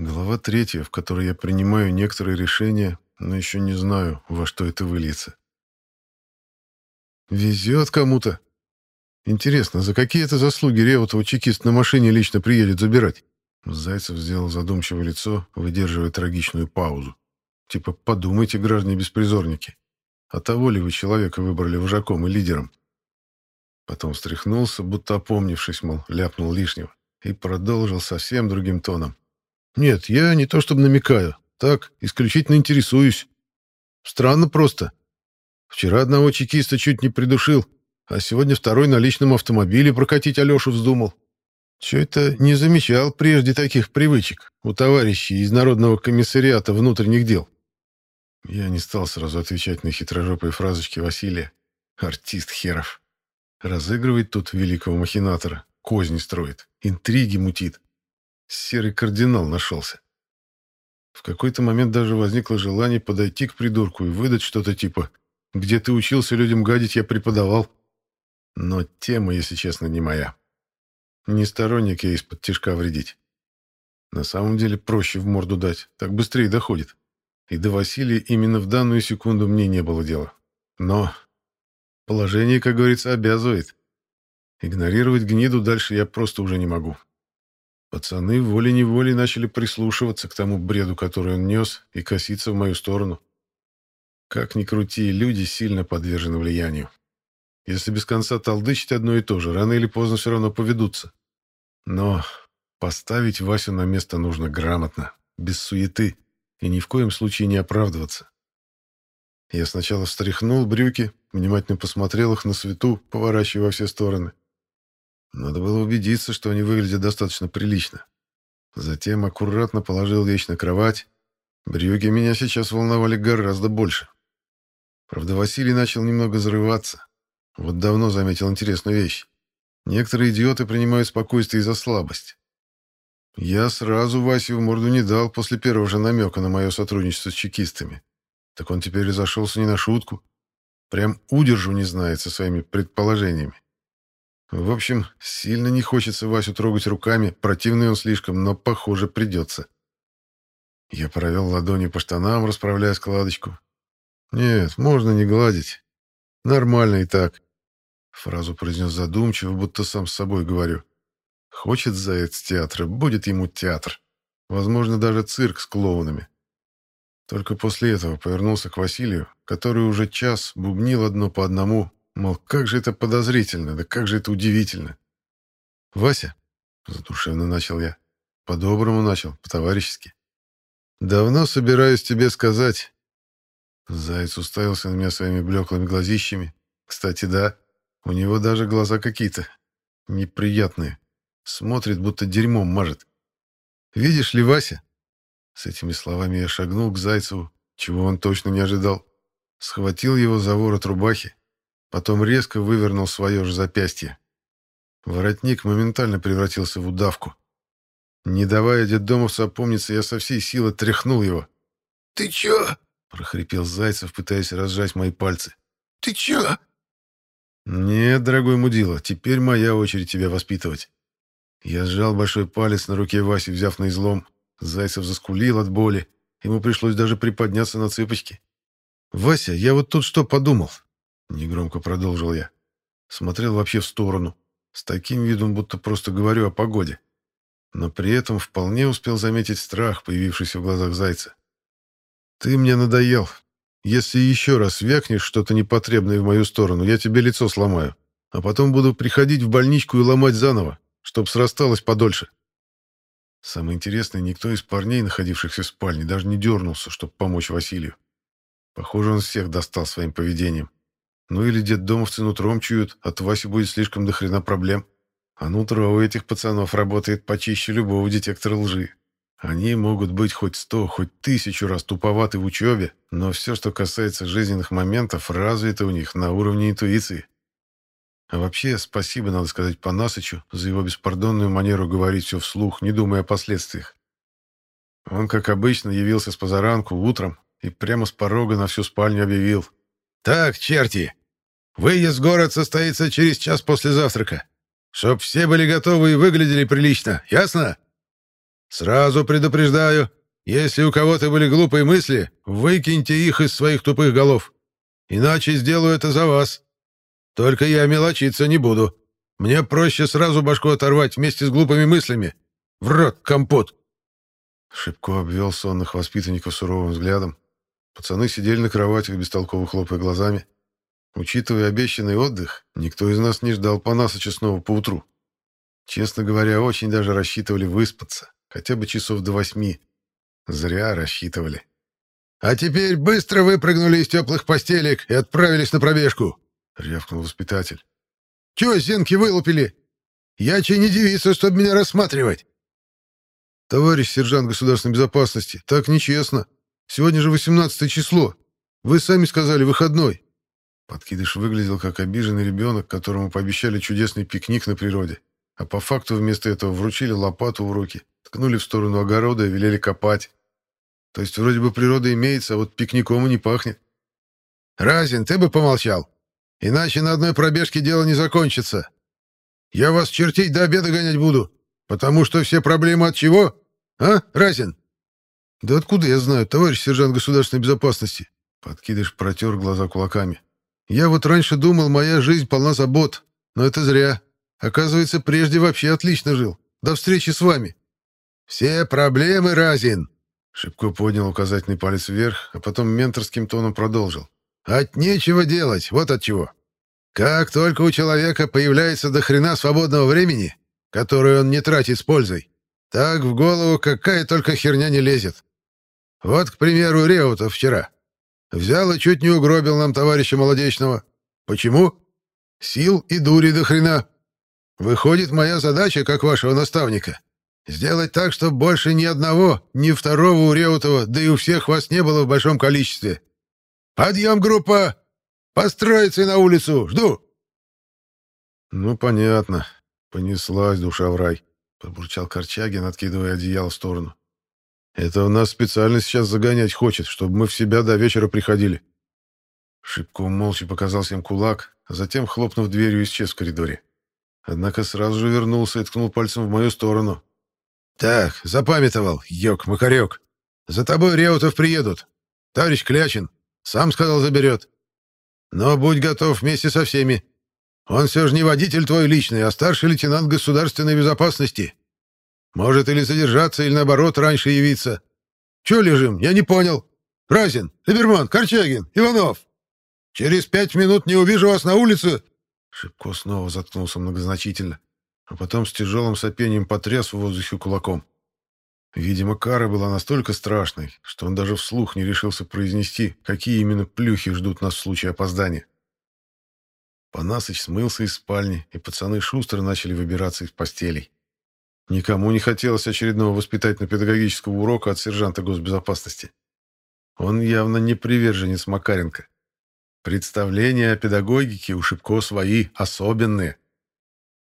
Глава третья, в которой я принимаю некоторые решения, но еще не знаю, во что это выльется. Везет кому-то. Интересно, за какие это заслуги Реутова чекист на машине лично приедет забирать? Зайцев сделал задумчивое лицо, выдерживая трагичную паузу. Типа, подумайте, граждане-беспризорники, а того ли вы человека выбрали вожаком и лидером? Потом встряхнулся, будто опомнившись, мол, ляпнул лишнего, и продолжил совсем другим тоном. «Нет, я не то чтобы намекаю. Так, исключительно интересуюсь. Странно просто. Вчера одного чекиста чуть не придушил, а сегодня второй на личном автомобиле прокатить Алешу вздумал. Че это не замечал прежде таких привычек у товарищей из Народного комиссариата внутренних дел?» Я не стал сразу отвечать на хитрожопые фразочки Василия. Артист херов. Разыгрывает тут великого махинатора, козни строит, интриги мутит. Серый кардинал нашелся. В какой-то момент даже возникло желание подойти к придурку и выдать что-то типа «Где ты учился людям гадить, я преподавал». Но тема, если честно, не моя. Не сторонник я из-под тяжка вредить. На самом деле проще в морду дать, так быстрее доходит. И до Василия именно в данную секунду мне не было дела. Но Положение, как говорится, обязывает. Игнорировать гниду дальше я просто уже не могу. Пацаны волей-неволей начали прислушиваться к тому бреду, который он нес, и коситься в мою сторону. Как ни крути, люди сильно подвержены влиянию. Если без конца толдычить одно и то же, рано или поздно все равно поведутся. Но поставить Васю на место нужно грамотно, без суеты, и ни в коем случае не оправдываться. Я сначала встряхнул брюки, внимательно посмотрел их на свету, поворачивая во все стороны. Надо было убедиться, что они выглядят достаточно прилично. Затем аккуратно положил вещь на кровать. Брюки меня сейчас волновали гораздо больше. Правда, Василий начал немного зарываться. Вот давно заметил интересную вещь. Некоторые идиоты принимают спокойствие за слабость. Я сразу Васе в морду не дал после первого же намека на мое сотрудничество с чекистами. Так он теперь зашелся не на шутку. Прям удержу не знает со своими предположениями. В общем, сильно не хочется Васю трогать руками, противный он слишком, но, похоже, придется. Я провел ладонью по штанам, расправляя складочку. «Нет, можно не гладить. Нормально и так», — фразу произнес задумчиво, будто сам с собой говорю. «Хочет заяц театра, будет ему театр. Возможно, даже цирк с клоунами. Только после этого повернулся к Василию, который уже час бубнил одно по одному, мол, как же это подозрительно, да как же это удивительно. «Вася», — задушевно начал я, — по-доброму начал, по-товарищески. «Давно собираюсь тебе сказать». Заяц уставился на меня своими блеклыми глазищами. Кстати, да, у него даже глаза какие-то неприятные. Смотрит, будто дерьмом мажет. «Видишь ли, Вася?» С этими словами я шагнул к Зайцеву, чего он точно не ожидал. Схватил его за ворот рубахи, потом резко вывернул свое же запястье. Воротник моментально превратился в удавку. Не давая детдомовцу опомниться, я со всей силы тряхнул его. «Ты чё?» — прохрипел Зайцев, пытаясь разжать мои пальцы. «Ты чё?» «Нет, дорогой мудила, теперь моя очередь тебя воспитывать». Я сжал большой палец на руке Васи, взяв на излом, Зайцев заскулил от боли. Ему пришлось даже приподняться на цыпочки. «Вася, я вот тут что подумал?» Негромко продолжил я. Смотрел вообще в сторону. С таким видом, будто просто говорю о погоде. Но при этом вполне успел заметить страх, появившийся в глазах Зайца. «Ты мне надоел. Если еще раз вякнешь что-то непотребное в мою сторону, я тебе лицо сломаю. А потом буду приходить в больничку и ломать заново, чтоб срасталось подольше». Самое интересное, никто из парней, находившихся в спальне, даже не дернулся, чтобы помочь Василию. Похоже, он всех достал своим поведением. Ну или детдомовцы нутром чуют, от Васи будет слишком до хрена проблем. А нутро у этих пацанов работает почище любого детектора лжи. Они могут быть хоть сто, хоть тысячу раз туповаты в учебе, но все, что касается жизненных моментов, развито у них на уровне интуиции. А вообще, спасибо, надо сказать, Панасычу за его беспардонную манеру говорить все вслух, не думая о последствиях. Он, как обычно, явился с позаранку утром и прямо с порога на всю спальню объявил. «Так, черти, выезд в город состоится через час после завтрака. Чтоб все были готовы и выглядели прилично, ясно?» Сразу предупреждаю, если у кого-то были глупые мысли, выкиньте их из своих тупых голов. Иначе сделаю это за вас. Только я мелочиться не буду. Мне проще сразу башку оторвать вместе с глупыми мыслями. В рот компот!» Шибко обвел сонных воспитанников суровым взглядом. Пацаны сидели на кроватях, бестолково хлопая глазами. Учитывая обещанный отдых, никто из нас не ждал Панасыча снова поутру. Честно говоря, очень даже рассчитывали выспаться, хотя бы часов до восьми. Зря рассчитывали. «А теперь быстро выпрыгнули из теплых постелек и отправились на пробежку!» — рявкнул воспитатель. «Чего зенки вылупили? Я чей не девица, чтобы меня рассматривать!» «Товарищ сержант государственной безопасности, так нечестно. Сегодня же восемнадцатое число. Вы сами сказали, выходной». Подкидыш выглядел как обиженный ребенок, которому пообещали чудесный пикник на природе, а по факту вместо этого вручили лопату в руки, ткнули в сторону огорода и велели копать. То есть вроде бы природа имеется, а вот пикником и не пахнет. «Разин, ты бы помолчал. Иначе на одной пробежке дело не закончится. Я вас чертить до обеда гонять буду, потому что все проблемы от чего? А, Разин?» «Да откуда я знаю, товарищ сержант государственной безопасности?» Подкидыш протер глаза кулаками. «Я вот раньше думал, моя жизнь полна забот, но это зря. Оказывается, прежде вообще отлично жил. До встречи с вами». «Все проблемы, Разин!» Шибко поднял указательный палец вверх, а потом менторским тоном продолжил. «От нечего делать, вот от чего. Как только у человека появляется до хрена свободного времени, которое он не тратит с пользой, так в голову какая только херня не лезет. Вот, к примеру, Реутов вчера. Взял и чуть не угробил нам товарища Молодечного. Почему? Сил и дури до хрена. Выходит, моя задача, как вашего наставника, сделать так, чтобы больше ни одного, ни второго у Реутова, да и у всех вас не было в большом количестве. Подъем, группа! Построиться на улицу! Жду!» «Ну, понятно. Понеслась душа в рай», — пробурчал Корчагин, откидывая одеяло в сторону. Это у нас специально сейчас загонять хочет, чтобы мы в себя до вечера приходили. Шибко молча показал всем кулак, а затем, хлопнув дверью, исчез в коридоре. Однако сразу же вернулся и ткнул пальцем в мою сторону. «Так, запамятовал, ёк-макарёк. За тобой Реутов приедут. Товарищ Клячин. Сам сказал, заберет. Но будь готов вместе со всеми. Он все же не водитель твой личный, а старший лейтенант государственной безопасности. Может, или задержаться, или, наоборот, раньше явиться. Че лежим? Я не понял. Разин, Либерман, Корчагин, Иванов. Через пять минут не увижу вас на улице. Шибко снова заткнулся многозначительно, а потом с тяжелым сопением потряс в воздухе кулаком. Видимо, кара была настолько страшной, что он даже вслух не решился произнести, какие именно плюхи ждут нас в случае опоздания. Панасыч смылся из спальни, и пацаны шустро начали выбираться из постелей. Никому не хотелось очередного воспитательно-педагогического урока от сержанта госбезопасности. Он явно не приверженец Макаренко. Представления о педагогике у Шибко свои, особенные.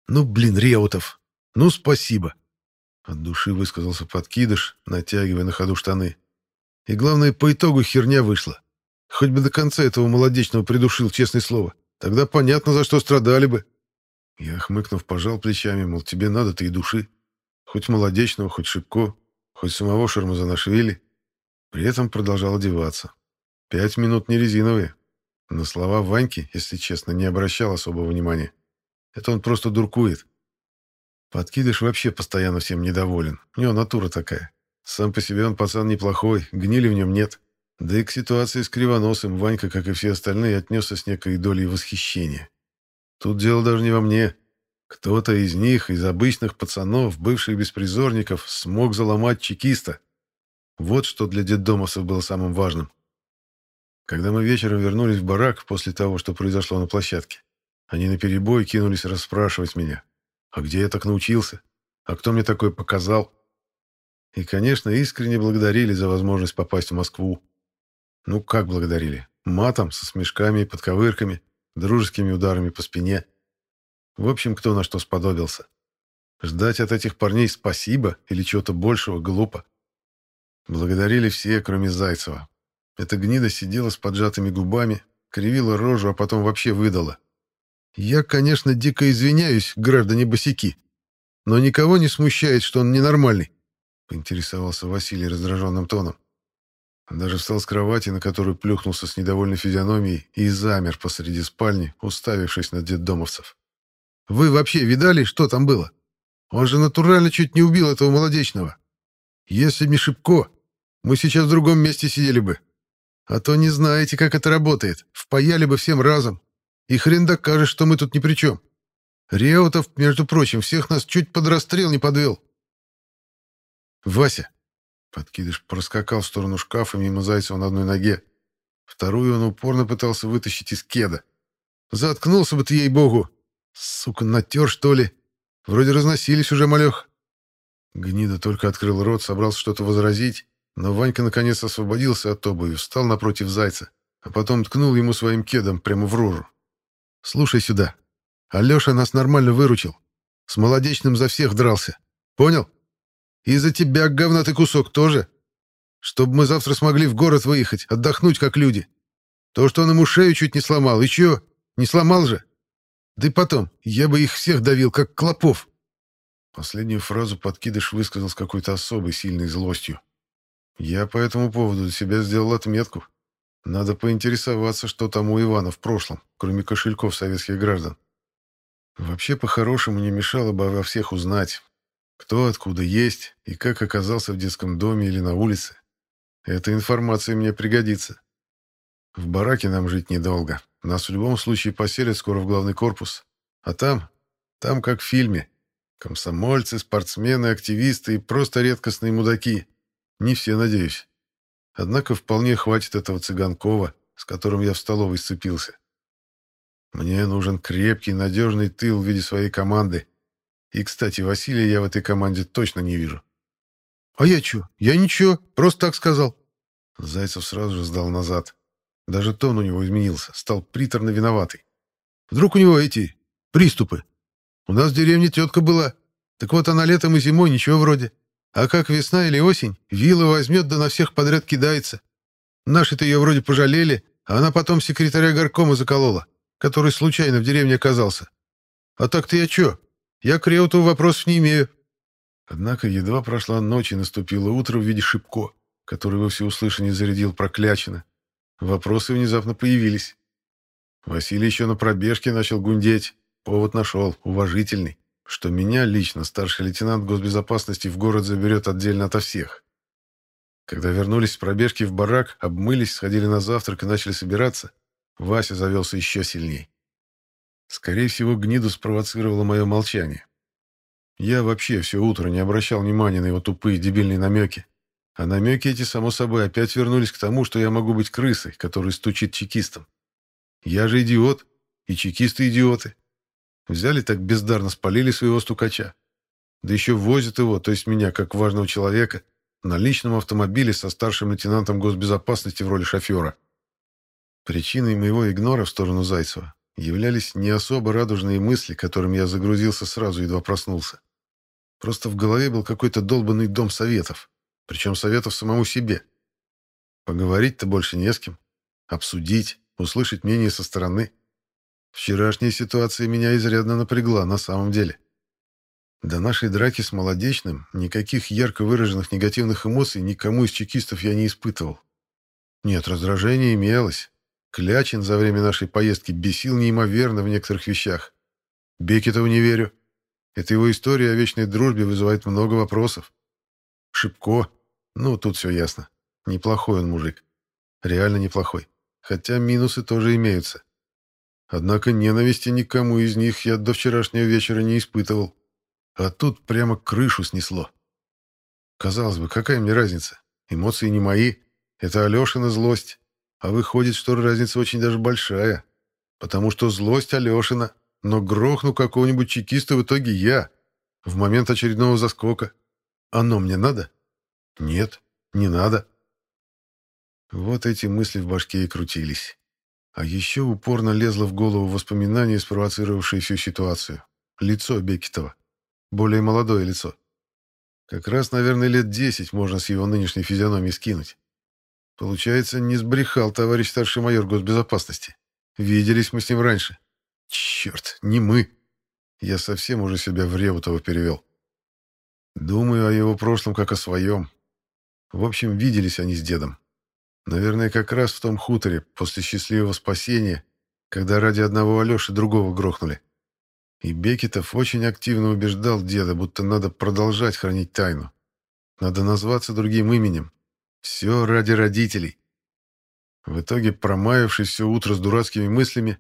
«Ну, блин, Реутов! Ну, спасибо!» От души высказался подкидыш, натягивая на ходу штаны. И главное, по итогу херня вышла. Хоть бы до конца этого молодечного придушил, честное слово. Тогда понятно, за что страдали бы. Я, хмыкнув, пожал плечами, мол, тебе надо-то и души. Хоть Молодечного, хоть Шибко, хоть самого Шармазанашвили. При этом продолжал одеваться. Пять минут не резиновые. На слова Ваньки, если честно, не обращал особого внимания. Это он просто дуркует. Подкидыш вообще постоянно всем недоволен. У него натура такая. Сам по себе он пацан неплохой, гнили в нем нет. Да и к ситуации с Кривоносым Ванька, как и все остальные, отнесся с некой долей восхищения. Тут дело даже не во мне. Кто-то из них, из обычных пацанов, бывших беспризорников, смог заломать чекиста. Вот что для детдомовцев было самым важным. Когда мы вечером вернулись в барак после того, что произошло на площадке, они наперебой кинулись расспрашивать меня. А где я так научился? А кто мне такое показал? И, конечно, искренне благодарили за возможность попасть в Москву. Ну, как благодарили? Матом, со смешками и подковырками, дружескими ударами по спине – в общем, кто на что сподобился. Ждать от этих парней спасибо или чего-то большего глупо. Благодарили все, кроме Зайцева. Эта гнида сидела с поджатыми губами, кривила рожу, а потом вообще выдала. Я, конечно, дико извиняюсь, граждане босики, но никого не смущает, что он ненормальный. — поинтересовался Василий раздраженным тоном. Даже встал с кровати, на которую плюхнулся с недовольной физиономией, и замер посреди спальни, уставившись на детдомовцев. «Вы вообще видали, что там было? Он же натурально чуть не убил этого молодечного. Если не Шибко, мы сейчас в другом месте сидели бы. А то не знаете, как это работает. Впаяли бы всем разом. И хрен докажешь, что мы тут ни при чем. Реутов, между прочим, всех нас чуть под расстрел не подвел. Вася. Подкидыш проскакал в сторону шкафа мимо Зайцева на одной ноге. Вторую он упорно пытался вытащить из кеда. Заткнулся бы ты, ей-богу. Сука, натер, что ли? Вроде разносились уже, малех. Гнида только открыл рот, собрался что-то возразить, но Ванька наконец освободился от обуви, встал напротив Зайца, а потом ткнул ему своим кедом прямо в рожу. «Слушай сюда. Алеша нас нормально выручил. С молодечным за всех дрался. Понял? И за тебя, говнатый кусок, тоже. Чтобы мы завтра смогли в город выехать, отдохнуть как люди. То, что он ему шею чуть не сломал. И чё? Не сломал же? Да и потом, я бы их всех давил, как клопов. Последнюю фразу подкидыш высказал с какой-то особой сильной злостью. Я по этому поводу для себя сделал отметку. Надо поинтересоваться, что там у Ивана в прошлом, кроме кошельков советских граждан. Вообще, по-хорошему, не мешало бы во всех узнать, кто откуда есть и как оказался в детском доме или на улице. Эта информация мне пригодится. В бараке нам жить недолго. Нас в любом случае поселят скоро в главный корпус. А там, там как в фильме. Комсомольцы, спортсмены, активисты и просто редкостные мудаки. Не все, надеюсь. Однако вполне хватит этого Цыганкова, с которым я в столовой сцепился. Мне нужен крепкий, надежный тыл в виде своей команды, и, кстати, Василия я в этой команде точно не вижу. «А я чё? Я ничего, просто так сказал». Зайцев сразу же сдал назад. Даже тон у него изменился, стал приторно виноватый. «Вдруг у него эти... приступы? У нас в деревне тетка была. Так вот она летом и зимой ничего вроде. А как весна или осень, вилла возьмет да на всех подряд кидается. Наши-то ее вроде пожалели, а она потом секретаря горкома заколола, который случайно в деревне оказался. А так-то я чё? Я к Реуту вопросов не имею. Однако едва прошла ночь и наступило утро в виде Шипко, который во всеуслышание зарядил проклячено. Вопросы внезапно появились. Василий еще на пробежке начал гундеть. Повод нашел, уважительный, что меня лично старший лейтенант госбезопасности в город заберет отдельно ото всех. Когда вернулись с пробежки в барак, обмылись, сходили на завтрак и начали собираться, Вася завелся еще сильней. Скорее всего, гниду спровоцировало мое молчание. Я вообще все утро не обращал внимания на его тупые дебильные намеки. А намеки эти, само собой, опять вернулись к тому, что я могу быть крысой, который стучит чекистам. Я же идиот, и чекисты идиоты. Взяли так бездарно, спалили своего стукача. Да еще возят его, то есть меня, как важного человека, на личном автомобиле со старшим лейтенантом госбезопасности в роли шофера. Причиной моего игнора в сторону Зайцева являлись не особо радужные мысли, которым я загрузился сразу, едва проснулся. Просто в голове был какой-то долбанный дом советов, причем советов самому себе. Поговорить-то больше не с кем. Обсудить, услышать мнение со стороны. Вчерашняя ситуация меня изрядно напрягла на самом деле. До нашей драки с Молодечным никаких ярко выраженных негативных эмоций никому из чекистов я не испытывал. Нет, раздражение имелось, Клячин за время нашей поездки бесил неимоверно в некоторых вещах. Бекетову не верю. Эта его история о вечной дружбе вызывает много вопросов. Шипко. Ну, тут все ясно. Неплохой он мужик. Реально неплохой. Хотя минусы тоже имеются. Однако ненависти никому из них я до вчерашнего вечера не испытывал. А тут прямо крышу снесло. Казалось бы, какая мне разница? Эмоции не мои. Это Алешина злость. А выходит, что разница очень даже большая. Потому что злость Алешина, но грохну какого-нибудь чекиста в итоге я, в момент очередного заскока. Оно мне надо? Нет, не надо. Вот эти мысли в башке и крутились. А еще упорно лезло в голову воспоминание, спровоцировавшее всю ситуацию. Лицо Бекетова. Более молодое лицо. Как раз, наверное, лет десять можно с его нынешней физиономией скинуть. Получается, не сбрехал товарищ старший майор госбезопасности. Виделись мы с ним раньше. Черт, не мы. Я совсем уже себя в Реутова перевел. Думаю о его прошлом как о своем. В общем, виделись они с дедом. Наверное, как раз в том хуторе, после счастливого спасения, когда ради одного Алеши другого грохнули. И Бекетов очень активно убеждал деда, будто надо продолжать хранить тайну. Надо назваться другим именем. Все ради родителей. В итоге, промаявшись все утро с дурацкими мыслями,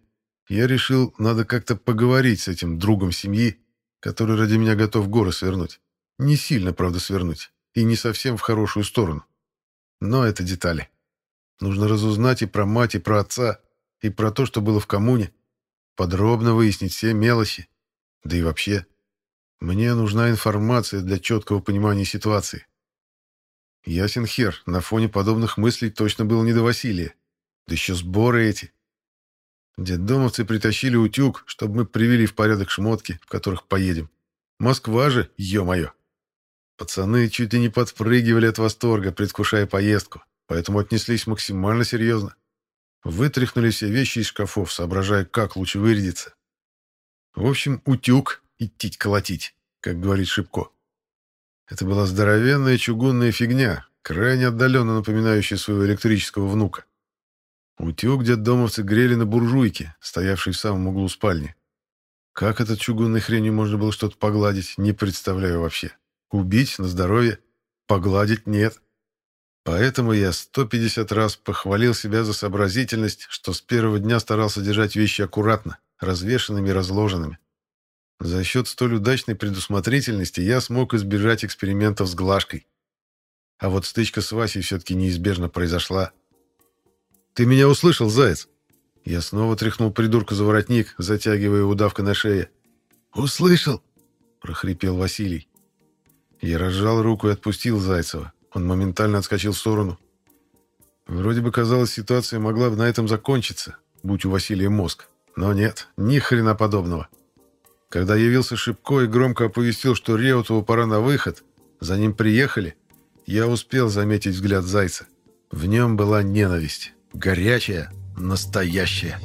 я решил, надо как-то поговорить с этим другом семьи, который ради меня готов горы свернуть. Не сильно, правда, свернуть. И не совсем в хорошую сторону. Но это детали. Нужно разузнать и про мать, и про отца, и про то, что было в коммуне. Подробно выяснить все мелочи. Да и вообще, мне нужна информация для четкого понимания ситуации. Ясен хер, на фоне подобных мыслей точно было не до Василия. Да еще сборы эти. Детдомовцы притащили утюг, чтобы мы привели в порядок шмотки, в которых поедем. Москва же, ё-моё. Пацаны чуть ли не подпрыгивали от восторга, предвкушая поездку, поэтому отнеслись максимально серьезно. Вытряхнули все вещи из шкафов, соображая, как лучше вырядиться. В общем, утюг идти колотить, как говорит Шипко. Это была здоровенная чугунная фигня, крайне отдаленно напоминающая своего электрического внука. Утюг детдомовцы грели на буржуйке, стоявшей в самом углу спальни. Как этот чугунной хренью можно было что-то погладить, не представляю вообще. Убить на здоровье, погладить нет. Поэтому я 150 раз похвалил себя за сообразительность, что с первого дня старался держать вещи аккуратно, развешанными и разложенными. За счет столь удачной предусмотрительности я смог избежать экспериментов с глажкой. А вот стычка с Васей все-таки неизбежно произошла. «Ты меня услышал, заяц?» Я снова тряхнул придурка за воротник, затягивая удавкой на шее. «Услышал!» — прохрипел Василий. Я разжал руку и отпустил Зайцева. Он моментально отскочил в сторону. Вроде бы казалось, ситуация могла бы на этом закончиться, будь у Василия мозг. Но нет, ни хрена подобного. Когда явился Шипко и громко оповестил, что Реутову пора на выход, за ним приехали, я успел заметить взгляд Зайца. В нем была ненависть. Горячая, настоящая.